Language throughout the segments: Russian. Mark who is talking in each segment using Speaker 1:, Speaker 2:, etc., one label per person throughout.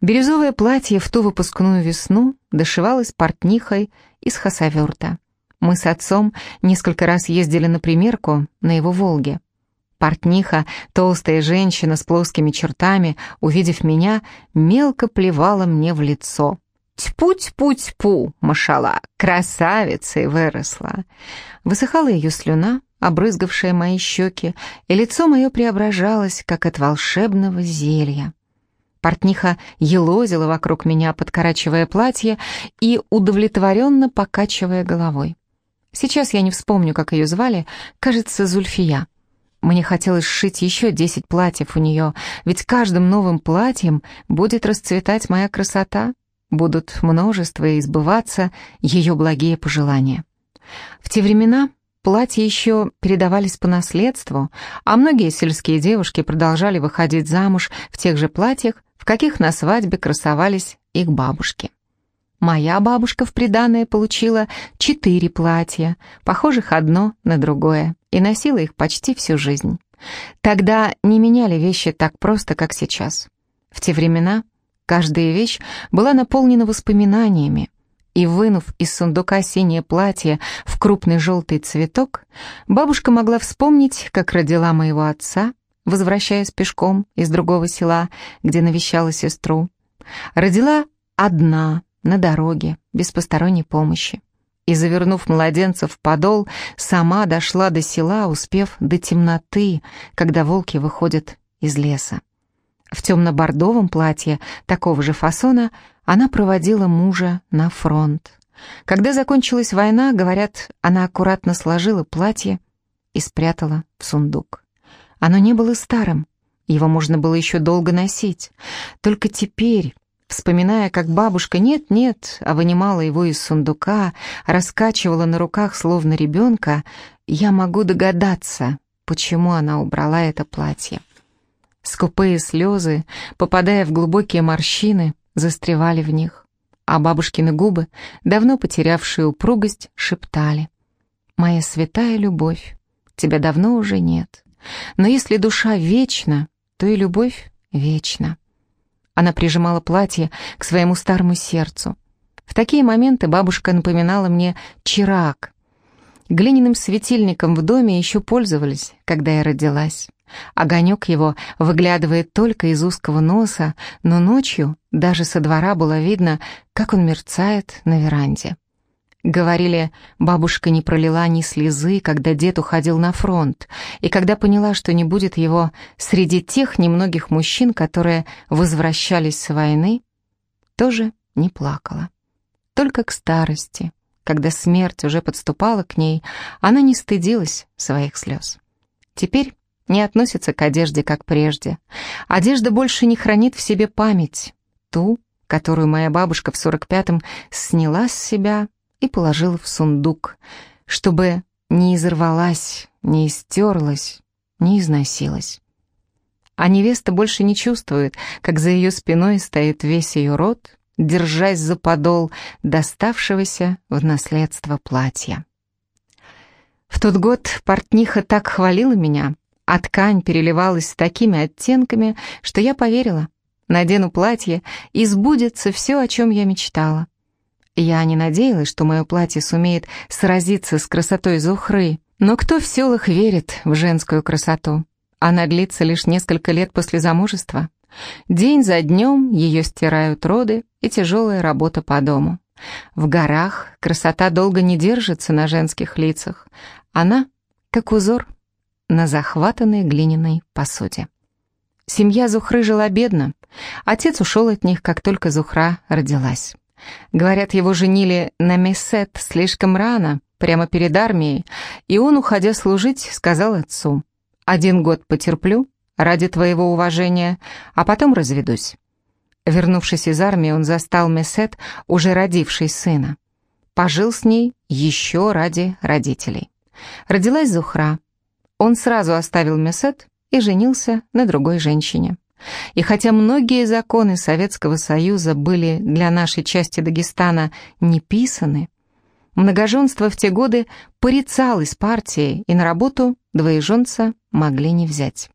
Speaker 1: Бирюзовое платье в ту выпускную весну дошивалось портнихой из хасаверта. Мы с отцом несколько раз ездили на примерку на его «Волге». Портниха, толстая женщина с плоскими чертами, увидев меня, мелко плевала мне в лицо. «Тьпу-тьпу-тьпу, машала, красавицей выросла!» Высыхала ее слюна, обрызгавшая мои щеки, и лицо мое преображалось, как от волшебного зелья. Портниха елозила вокруг меня, подкорачивая платье и удовлетворенно покачивая головой. Сейчас я не вспомню, как ее звали, кажется, Зульфия. Мне хотелось сшить еще десять платьев у нее, ведь каждым новым платьем будет расцветать моя красота, будут множество и избываться ее благие пожелания. В те времена платья еще передавались по наследству, а многие сельские девушки продолжали выходить замуж в тех же платьях, каких на свадьбе красовались их бабушки. Моя бабушка в приданое получила четыре платья, похожих одно на другое, и носила их почти всю жизнь. Тогда не меняли вещи так просто, как сейчас. В те времена каждая вещь была наполнена воспоминаниями, и вынув из сундука синее платье в крупный желтый цветок, бабушка могла вспомнить, как родила моего отца, возвращаясь пешком из другого села, где навещала сестру. Родила одна, на дороге, без посторонней помощи. И, завернув младенца в подол, сама дошла до села, успев до темноты, когда волки выходят из леса. В темно-бордовом платье такого же фасона она проводила мужа на фронт. Когда закончилась война, говорят, она аккуратно сложила платье и спрятала в сундук. Оно не было старым, его можно было еще долго носить. Только теперь, вспоминая, как бабушка нет-нет, а вынимала его из сундука, раскачивала на руках словно ребенка, я могу догадаться, почему она убрала это платье. Скупые слезы, попадая в глубокие морщины, застревали в них, а бабушкины губы, давно потерявшие упругость, шептали «Моя святая любовь, тебя давно уже нет». Но если душа вечна, то и любовь вечна. Она прижимала платье к своему старому сердцу. В такие моменты бабушка напоминала мне чирак. Глиняным светильником в доме еще пользовались, когда я родилась. Огонек его выглядывает только из узкого носа, но ночью даже со двора было видно, как он мерцает на веранде. Говорили, бабушка не пролила ни слезы, когда дед уходил на фронт, и когда поняла, что не будет его среди тех немногих мужчин, которые возвращались с войны, тоже не плакала. Только к старости, когда смерть уже подступала к ней, она не стыдилась своих слез. Теперь не относится к одежде, как прежде. Одежда больше не хранит в себе память, ту, которую моя бабушка в 45-м сняла с себя и положила в сундук, чтобы не изорвалась, не истерлась, не износилась. А невеста больше не чувствует, как за ее спиной стоит весь ее род, держась за подол доставшегося в наследство платья. В тот год портниха так хвалила меня, а ткань переливалась такими оттенками, что я поверила. Надену платье, и сбудется все, о чем я мечтала. Я не надеялась, что мое платье сумеет сразиться с красотой Зухры, но кто в селах верит в женскую красоту? Она длится лишь несколько лет после замужества. День за днем ее стирают роды и тяжелая работа по дому. В горах красота долго не держится на женских лицах. Она как узор на захватанной глиняной посуде. Семья Зухры жила бедно. Отец ушел от них, как только Зухра родилась. Говорят, его женили на Мессет слишком рано, прямо перед армией, и он, уходя служить, сказал отцу, «Один год потерплю ради твоего уважения, а потом разведусь». Вернувшись из армии, он застал Мессет, уже родившей сына. Пожил с ней еще ради родителей. Родилась Зухра. Он сразу оставил Мессет и женился на другой женщине. И хотя многие законы Советского Союза были для нашей части Дагестана не писаны, многоженство в те годы порицалось партией, и на работу двоеженца могли не взять.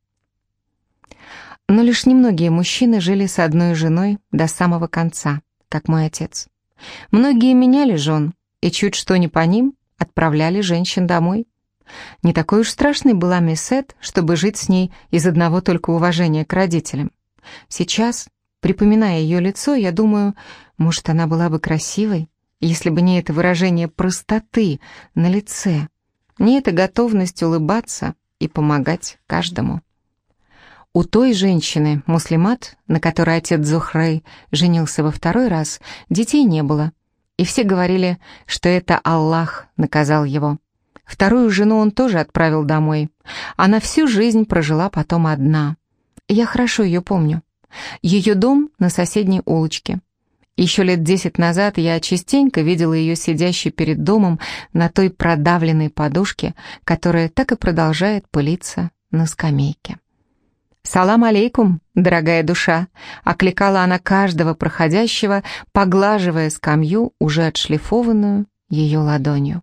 Speaker 1: Но лишь немногие мужчины жили с одной женой до самого конца, как мой отец. Многие меняли жен, и чуть что не по ним, отправляли женщин домой. Не такой уж страшной была Миссет, чтобы жить с ней из одного только уважения к родителям. Сейчас, припоминая ее лицо, я думаю, может, она была бы красивой, если бы не это выражение простоты на лице, не эта готовность улыбаться и помогать каждому. У той женщины, муслимат, на которой отец Зухрей женился во второй раз, детей не было, и все говорили, что это Аллах наказал его. Вторую жену он тоже отправил домой. Она всю жизнь прожила потом одна. Я хорошо ее помню. Ее дом на соседней улочке. Еще лет десять назад я частенько видела ее сидящей перед домом на той продавленной подушке, которая так и продолжает пылиться на скамейке. «Салам алейкум, дорогая душа!» — окликала она каждого проходящего, поглаживая скамью, уже отшлифованную ее ладонью.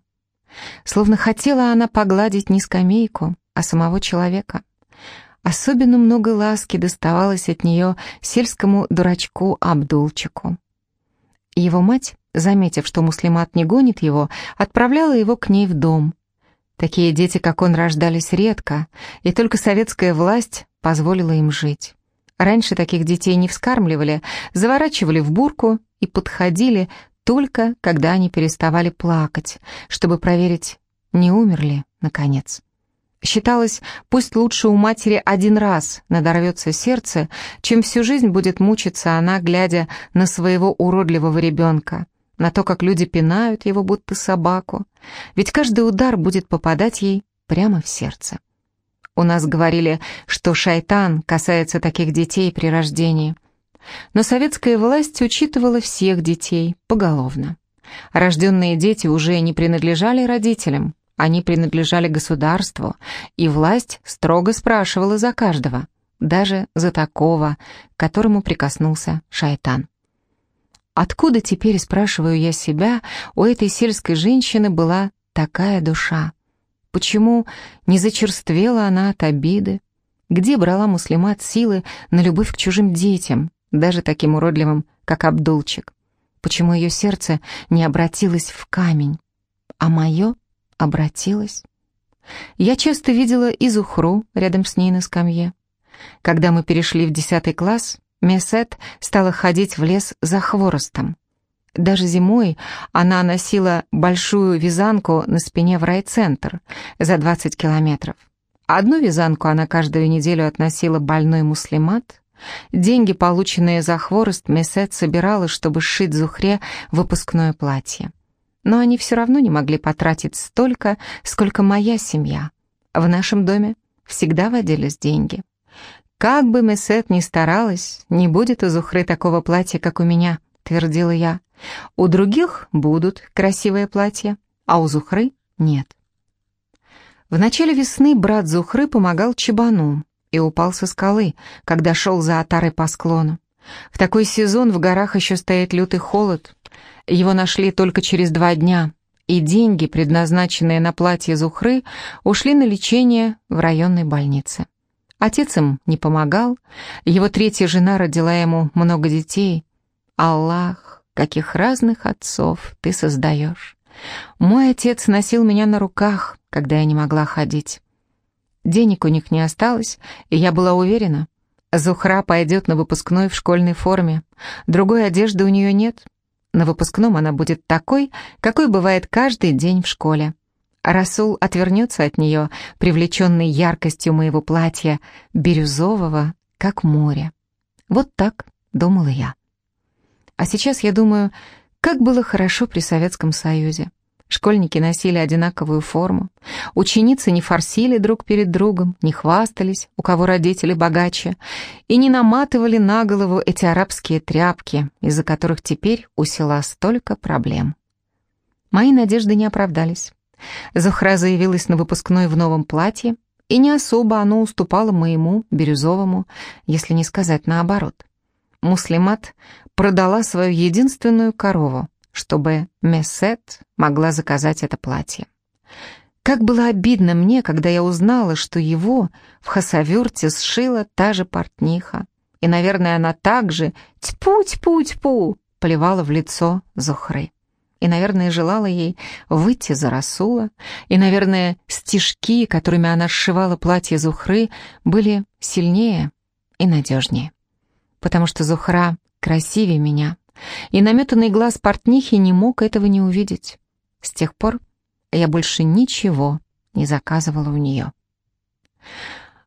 Speaker 1: Словно хотела она погладить не скамейку, а самого человека. Особенно много ласки доставалось от нее сельскому дурачку Абдулчику. Его мать, заметив, что муслимат не гонит его, отправляла его к ней в дом. Такие дети, как он, рождались редко, и только советская власть позволила им жить. Раньше таких детей не вскармливали, заворачивали в бурку и подходили только, когда они переставали плакать, чтобы проверить, не умерли, наконец. Считалось, пусть лучше у матери один раз надорвется сердце, чем всю жизнь будет мучиться она, глядя на своего уродливого ребенка, на то, как люди пинают его, будто собаку, ведь каждый удар будет попадать ей прямо в сердце. У нас говорили, что шайтан касается таких детей при рождении. Но советская власть учитывала всех детей поголовно. Рожденные дети уже не принадлежали родителям, они принадлежали государству, и власть строго спрашивала за каждого, даже за такого, к которому прикоснулся шайтан. Откуда теперь, спрашиваю я себя, у этой сельской женщины была такая душа? Почему не зачерствела она от обиды? Где брала муслимат силы на любовь к чужим детям, даже таким уродливым, как Абдулчик? Почему ее сердце не обратилось в камень, а мое обратилось? Я часто видела и Зухру рядом с ней на скамье. Когда мы перешли в десятый класс, Месет стала ходить в лес за хворостом. Даже зимой она носила большую вязанку на спине в райцентр за 20 километров. Одну вязанку она каждую неделю относила больной муслимат. Деньги, полученные за хворост, Месет собирала, чтобы сшить Зухре выпускное платье. Но они все равно не могли потратить столько, сколько моя семья. В нашем доме всегда водились деньги. Как бы Месет ни старалась, не будет у Зухры такого платья, как у меня, твердила я. У других будут красивые платья, а у Зухры нет. В начале весны брат Зухры помогал Чебану и упал со скалы, когда шел за отарой по склону. В такой сезон в горах еще стоит лютый холод. Его нашли только через два дня, и деньги, предназначенные на платье Зухры, ушли на лечение в районной больнице. Отец им не помогал, его третья жена родила ему много детей. Аллах каких разных отцов ты создаешь. Мой отец носил меня на руках, когда я не могла ходить. Денег у них не осталось, и я была уверена, Зухра пойдет на выпускной в школьной форме. Другой одежды у нее нет. На выпускном она будет такой, какой бывает каждый день в школе. Расул отвернется от нее, привлеченный яркостью моего платья, бирюзового, как море. Вот так думала я. А сейчас я думаю, как было хорошо при Советском Союзе. Школьники носили одинаковую форму. Ученицы не форсили друг перед другом, не хвастались, у кого родители богаче, и не наматывали на голову эти арабские тряпки, из-за которых теперь у села столько проблем. Мои надежды не оправдались. Зухра заявилась на выпускной в новом платье, и не особо оно уступало моему, бирюзовому, если не сказать наоборот. Муслимат продала свою единственную корову, чтобы Мессет могла заказать это платье. Как было обидно мне, когда я узнала, что его в хасавюрте сшила та же портниха. И, наверное, она также тьпу-тьпу-тьпу плевала в лицо Зухры. И, наверное, желала ей выйти за Расула. И, наверное, стежки, которыми она сшивала платье Зухры, были сильнее и надежнее. Потому что Зухра красивее меня, и наметанный глаз портнихи не мог этого не увидеть. С тех пор я больше ничего не заказывала у нее.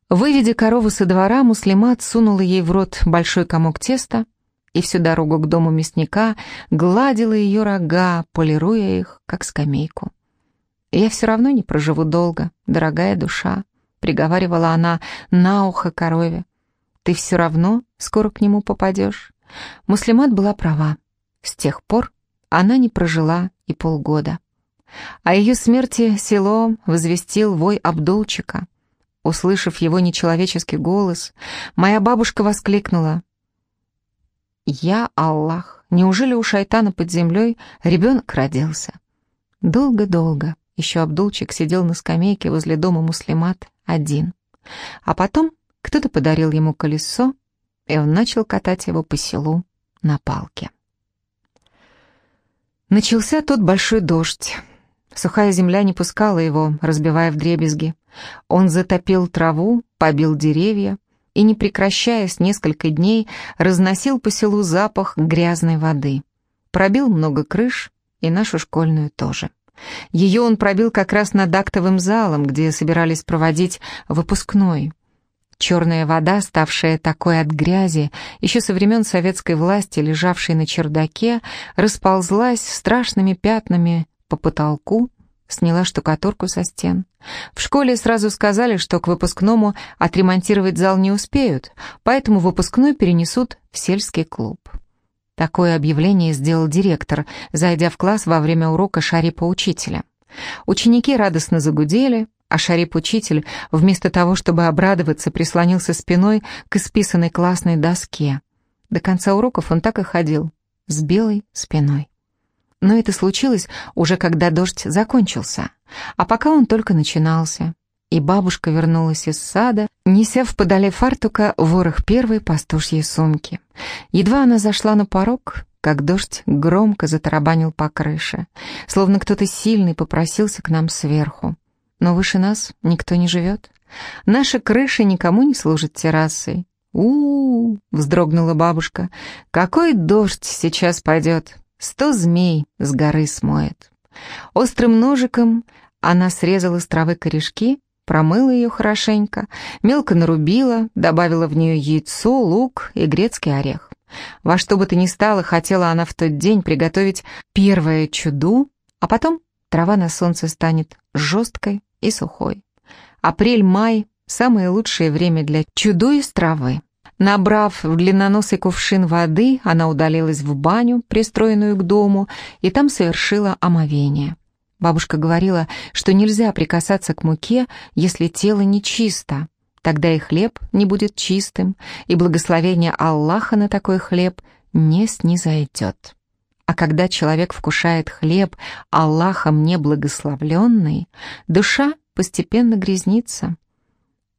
Speaker 1: Выведя корову со двора, Муслимат сунула ей в рот большой комок теста и всю дорогу к дому мясника гладила ее рога, полируя их, как скамейку. «Я все равно не проживу долго, дорогая душа», — приговаривала она на ухо корове. «Ты все равно скоро к нему попадешь». Муслимат была права. С тех пор она не прожила и полгода. О ее смерти село возвестил вой Абдулчика. Услышав его нечеловеческий голос, моя бабушка воскликнула. «Я Аллах! Неужели у шайтана под землей ребенок родился?» Долго-долго еще Абдулчик сидел на скамейке возле дома муслимат один. А потом кто-то подарил ему колесо, и он начал катать его по селу на палке. Начался тот большой дождь. Сухая земля не пускала его, разбивая вдребезги. Он затопил траву, побил деревья и, не прекращаясь несколько дней, разносил по селу запах грязной воды. Пробил много крыш, и нашу школьную тоже. Ее он пробил как раз над актовым залом, где собирались проводить выпускной. Черная вода, ставшая такой от грязи, еще со времен советской власти, лежавшей на чердаке, расползлась страшными пятнами по потолку, сняла штукатурку со стен. В школе сразу сказали, что к выпускному отремонтировать зал не успеют, поэтому выпускной перенесут в сельский клуб. Такое объявление сделал директор, зайдя в класс во время урока Шарипа учителя. Ученики радостно загудели, а Шарип-учитель, вместо того, чтобы обрадоваться, прислонился спиной к исписанной классной доске. До конца уроков он так и ходил, с белой спиной. Но это случилось уже когда дождь закончился, а пока он только начинался. И бабушка вернулась из сада, неся в подоле фартука ворох первой пастушьей сумки. Едва она зашла на порог, как дождь громко затарабанил по крыше, словно кто-то сильный попросился к нам сверху. Но выше нас никто не живет. Наша крыша никому не служит террасой. у, -у, -у вздрогнула бабушка. «Какой дождь сейчас пойдет! Сто змей с горы смоет. Острым ножиком она срезала с травы корешки, промыла ее хорошенько, мелко нарубила, добавила в нее яйцо, лук и грецкий орех. Во что бы то ни стало, хотела она в тот день приготовить первое чуду, а потом трава на солнце станет жесткой и сухой. Апрель-май – самое лучшее время для чуду из травы. Набрав в длинноносый кувшин воды, она удалилась в баню, пристроенную к дому, и там совершила омовение. Бабушка говорила, что нельзя прикасаться к муке, если тело нечисто. Тогда и хлеб не будет чистым, и благословение Аллаха на такой хлеб не снизойдет. А когда человек вкушает хлеб, Аллахом не благословленный, душа постепенно грязнится.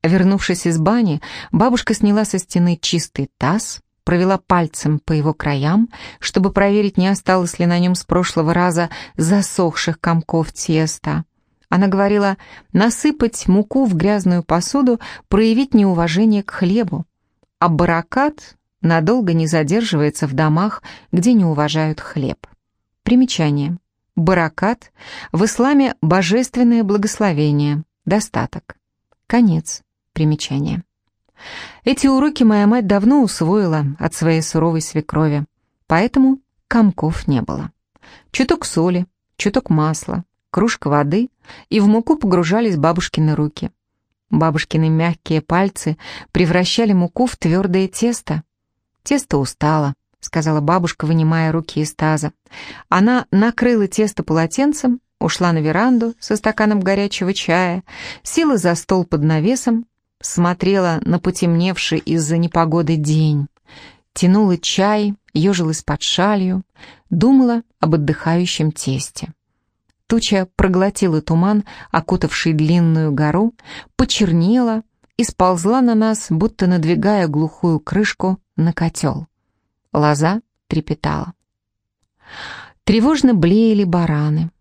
Speaker 1: Вернувшись из бани, бабушка сняла со стены чистый таз, провела пальцем по его краям, чтобы проверить, не осталось ли на нем с прошлого раза засохших комков теста. Она говорила, насыпать муку в грязную посуду, проявить неуважение к хлебу. А баракат надолго не задерживается в домах, где не уважают хлеб. Примечание. Баракат в исламе божественное благословение, достаток. Конец Примечание. Эти уроки моя мать давно усвоила от своей суровой свекрови, поэтому комков не было. Чуток соли, чуток масла, кружка воды, и в муку погружались бабушкины руки. Бабушкины мягкие пальцы превращали муку в твердое тесто. «Тесто устало», — сказала бабушка, вынимая руки из таза. Она накрыла тесто полотенцем, ушла на веранду со стаканом горячего чая, села за стол под навесом смотрела на потемневший из-за непогоды день, тянула чай, ежилась под шалью, думала об отдыхающем тесте. туча проглотила туман, окутавший длинную гору, почернела и сползла на нас, будто надвигая глухую крышку на котел. Лоза трепетала. Тревожно блеяли бараны.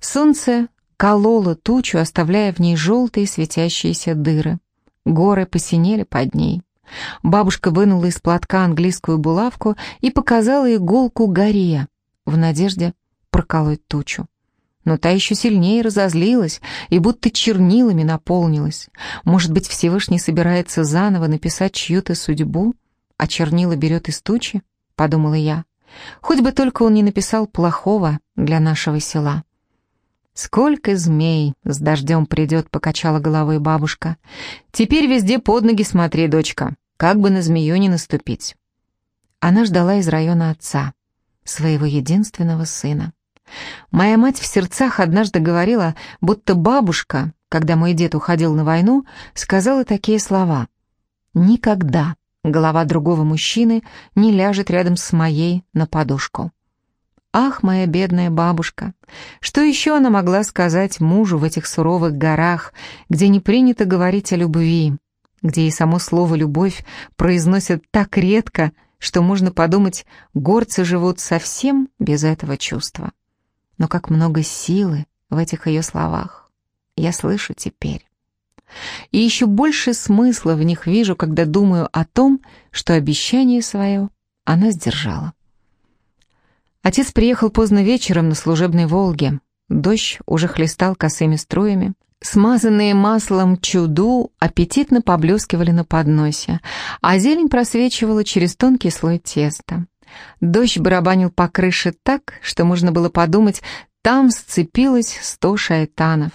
Speaker 1: Солнце кололо тучу, оставляя в ней желтые светящиеся дыры. Горы посинели под ней. Бабушка вынула из платка английскую булавку и показала иголку горе в надежде проколоть тучу. Но та еще сильнее разозлилась и будто чернилами наполнилась. Может быть, Всевышний собирается заново написать чью-то судьбу, а чернила берет из тучи? Подумала я. Хоть бы только он не написал плохого для нашего села. «Сколько змей с дождем придет», — покачала головой бабушка. «Теперь везде под ноги смотри, дочка, как бы на змею не наступить». Она ждала из района отца, своего единственного сына. Моя мать в сердцах однажды говорила, будто бабушка, когда мой дед уходил на войну, сказала такие слова. «Никогда голова другого мужчины не ляжет рядом с моей на подушку». Ах, моя бедная бабушка! Что еще она могла сказать мужу в этих суровых горах, где не принято говорить о любви, где и само слово «любовь» произносят так редко, что можно подумать, горцы живут совсем без этого чувства. Но как много силы в этих ее словах. Я слышу теперь. И еще больше смысла в них вижу, когда думаю о том, что обещание свое она сдержала. Отец приехал поздно вечером на служебной «Волге». Дождь уже хлестал косыми струями. Смазанные маслом чуду аппетитно поблескивали на подносе, а зелень просвечивала через тонкий слой теста. Дождь барабанил по крыше так, что можно было подумать, там сцепилось сто шайтанов.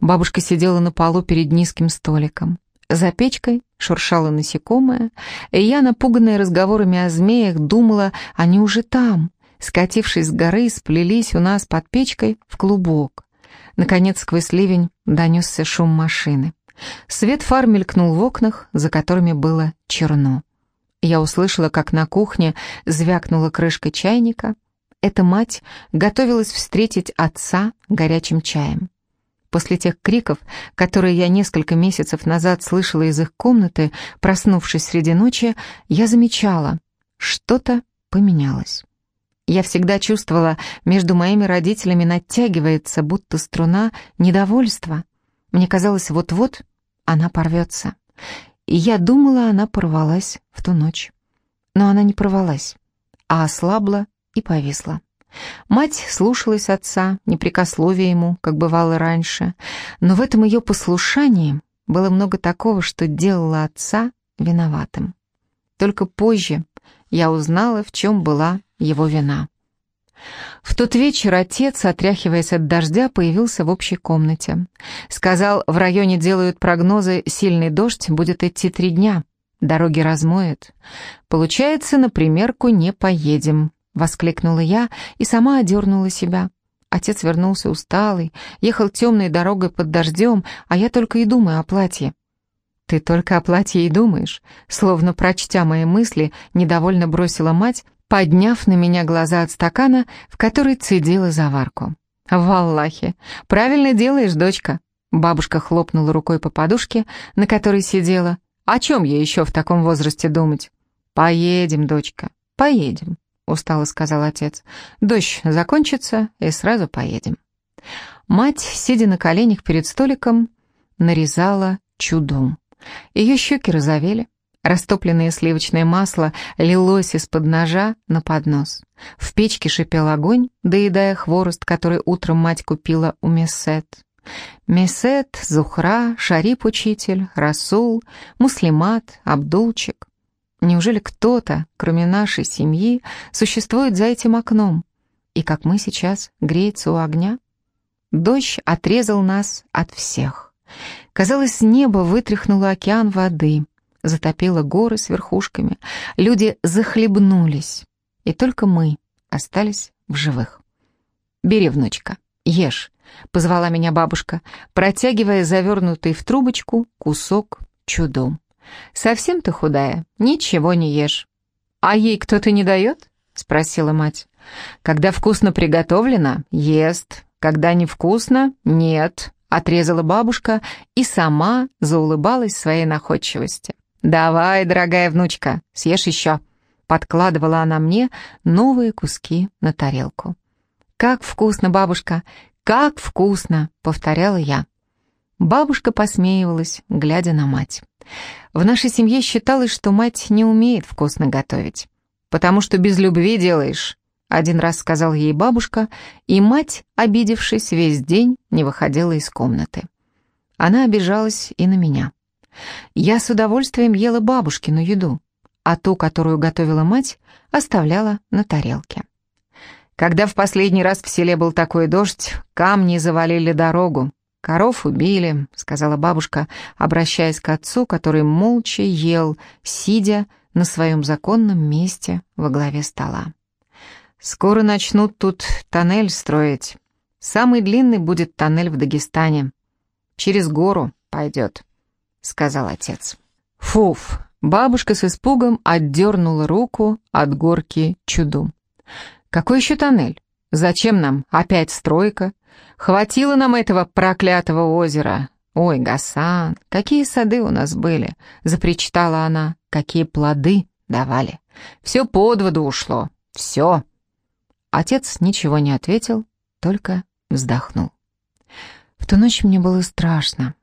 Speaker 1: Бабушка сидела на полу перед низким столиком. За печкой шуршало насекомое, и я, напуганная разговорами о змеях, думала, они уже там, скатившись с горы, сплелись у нас под печкой в клубок. Наконец, сквозь ливень донесся шум машины. Свет фар мелькнул в окнах, за которыми было черно. Я услышала, как на кухне звякнула крышка чайника. Эта мать готовилась встретить отца горячим чаем. После тех криков, которые я несколько месяцев назад слышала из их комнаты, проснувшись среди ночи, я замечала, что-то поменялось. Я всегда чувствовала, между моими родителями натягивается, будто струна недовольства. Мне казалось, вот-вот она порвется. И я думала, она порвалась в ту ночь. Но она не порвалась, а ослабла и повисла. Мать слушалась отца, не прикословия ему, как бывало раньше, но в этом ее послушании было много такого, что делало отца виноватым. Только позже я узнала, в чем была его вина. В тот вечер отец, отряхиваясь от дождя, появился в общей комнате. Сказал, в районе делают прогнозы, сильный дождь будет идти три дня, дороги размоет. Получается, на примерку не поедем, воскликнула я и сама одернула себя. Отец вернулся усталый, ехал темной дорогой под дождем, а я только и думаю о платье. «Ты только о платье и думаешь», словно прочтя мои мысли, недовольно бросила мать, подняв на меня глаза от стакана, в который цедила заварку. «Валлахи, правильно делаешь, дочка!» Бабушка хлопнула рукой по подушке, на которой сидела. «О чем я еще в таком возрасте думать?» «Поедем, дочка, поедем», — устало сказал отец. «Дождь закончится, и сразу поедем». Мать, сидя на коленях перед столиком, нарезала чудом. Ее щеки розовели, Растопленное сливочное масло лилось из-под ножа на поднос. В печке шипел огонь, доедая хворост, который утром мать купила у Мессет. Мессет, Зухра, Шарип-учитель, Расул, Муслимат, Абдулчик. Неужели кто-то, кроме нашей семьи, существует за этим окном? И как мы сейчас, греется у огня? Дождь отрезал нас от всех. Казалось, небо вытряхнуло океан воды — затопило горы с верхушками, люди захлебнулись, и только мы остались в живых. «Бери, внучка, ешь», — позвала меня бабушка, протягивая завернутый в трубочку кусок чудом. «Совсем ты худая, ничего не ешь». «А ей кто-то не дает?» — спросила мать. «Когда вкусно приготовлено, ест», когда невкусно, нет», — отрезала бабушка и сама заулыбалась своей находчивости. «Давай, дорогая внучка, съешь еще», — подкладывала она мне новые куски на тарелку. «Как вкусно, бабушка, как вкусно!» — повторяла я. Бабушка посмеивалась, глядя на мать. В нашей семье считалось, что мать не умеет вкусно готовить. «Потому что без любви делаешь», — один раз сказал ей бабушка, и мать, обидевшись весь день, не выходила из комнаты. Она обижалась и на меня. Я с удовольствием ела бабушкину еду, а ту, которую готовила мать, оставляла на тарелке. Когда в последний раз в селе был такой дождь, камни завалили дорогу, «Коров убили», — сказала бабушка, обращаясь к отцу, который молча ел, сидя на своем законном месте во главе стола. «Скоро начнут тут тоннель строить. Самый длинный будет тоннель в Дагестане. Через гору пойдет», — сказал отец. «Фуф!» — бабушка с испугом отдернула руку от горки чуду. «Какой еще тоннель? Зачем нам опять стройка?» Хватило нам этого проклятого озера. Ой, Гасан, какие сады у нас были, запричитала она, какие плоды давали. Все под воду ушло, все. Отец ничего не ответил, только вздохнул. В ту ночь мне было страшно.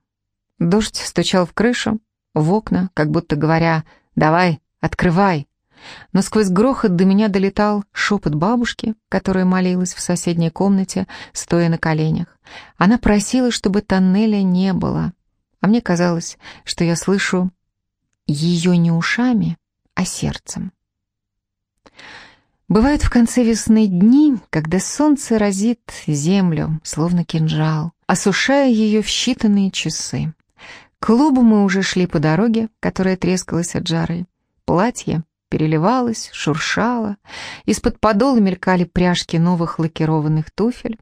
Speaker 1: Дождь стучал в крышу, в окна, как будто говоря «давай, открывай». Но сквозь грохот до меня долетал шепот бабушки, которая молилась в соседней комнате, стоя на коленях. Она просила, чтобы тоннеля не было. А мне казалось, что я слышу ее не ушами, а сердцем. Бывают в конце весны дни, когда солнце разит землю, словно кинжал, осушая ее в считанные часы. К клубу мы уже шли по дороге, которая трескалась от жары. Платье переливалась, шуршала. Из-под подола мелькали пряжки новых лакированных туфель.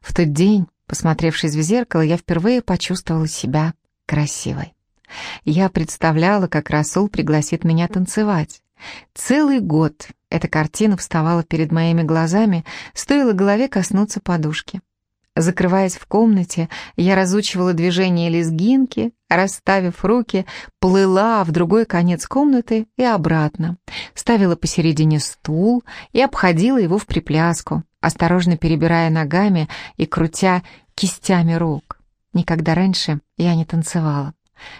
Speaker 1: В тот день, посмотревшись в зеркало, я впервые почувствовала себя красивой. Я представляла, как Расул пригласит меня танцевать. Целый год эта картина вставала перед моими глазами, стоило голове коснуться подушки. Закрываясь в комнате, я разучивала движение лезгинки, расставив руки, плыла в другой конец комнаты и обратно, ставила посередине стул и обходила его в припляску, осторожно перебирая ногами и крутя кистями рук. Никогда раньше я не танцевала.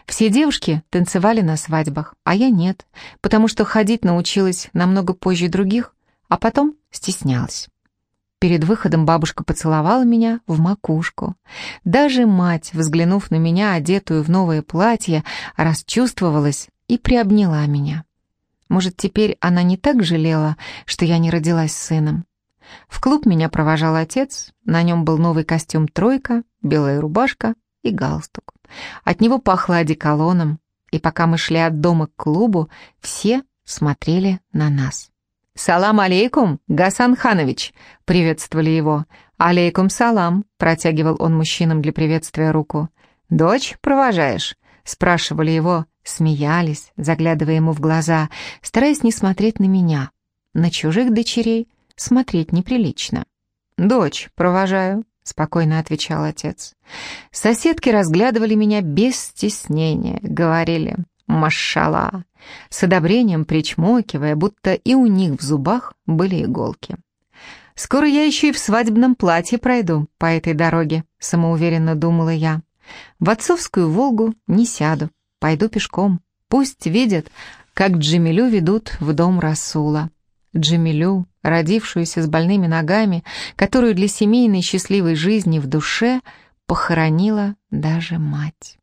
Speaker 1: Все девушки танцевали на свадьбах, а я нет, потому что ходить научилась намного позже других, а потом стеснялась. Перед выходом бабушка поцеловала меня в макушку. Даже мать, взглянув на меня, одетую в новое платье, расчувствовалась и приобняла меня. Может, теперь она не так жалела, что я не родилась сыном. В клуб меня провожал отец, на нем был новый костюм «тройка», белая рубашка и галстук. От него пахло одеколоном, и пока мы шли от дома к клубу, все смотрели на нас. «Салам алейкум, Гасан Ханович!» — приветствовали его. «Алейкум салам!» — протягивал он мужчинам для приветствия руку. «Дочь провожаешь?» — спрашивали его, смеялись, заглядывая ему в глаза, стараясь не смотреть на меня. На чужих дочерей смотреть неприлично. «Дочь провожаю», — спокойно отвечал отец. Соседки разглядывали меня без стеснения, говорили «Машала!» с одобрением причмокивая, будто и у них в зубах были иголки. «Скоро я еще и в свадебном платье пройду по этой дороге», — самоуверенно думала я. «В отцовскую «Волгу» не сяду, пойду пешком. Пусть видят, как Джемилю ведут в дом Расула. Джемилю, родившуюся с больными ногами, которую для семейной счастливой жизни в душе похоронила даже мать».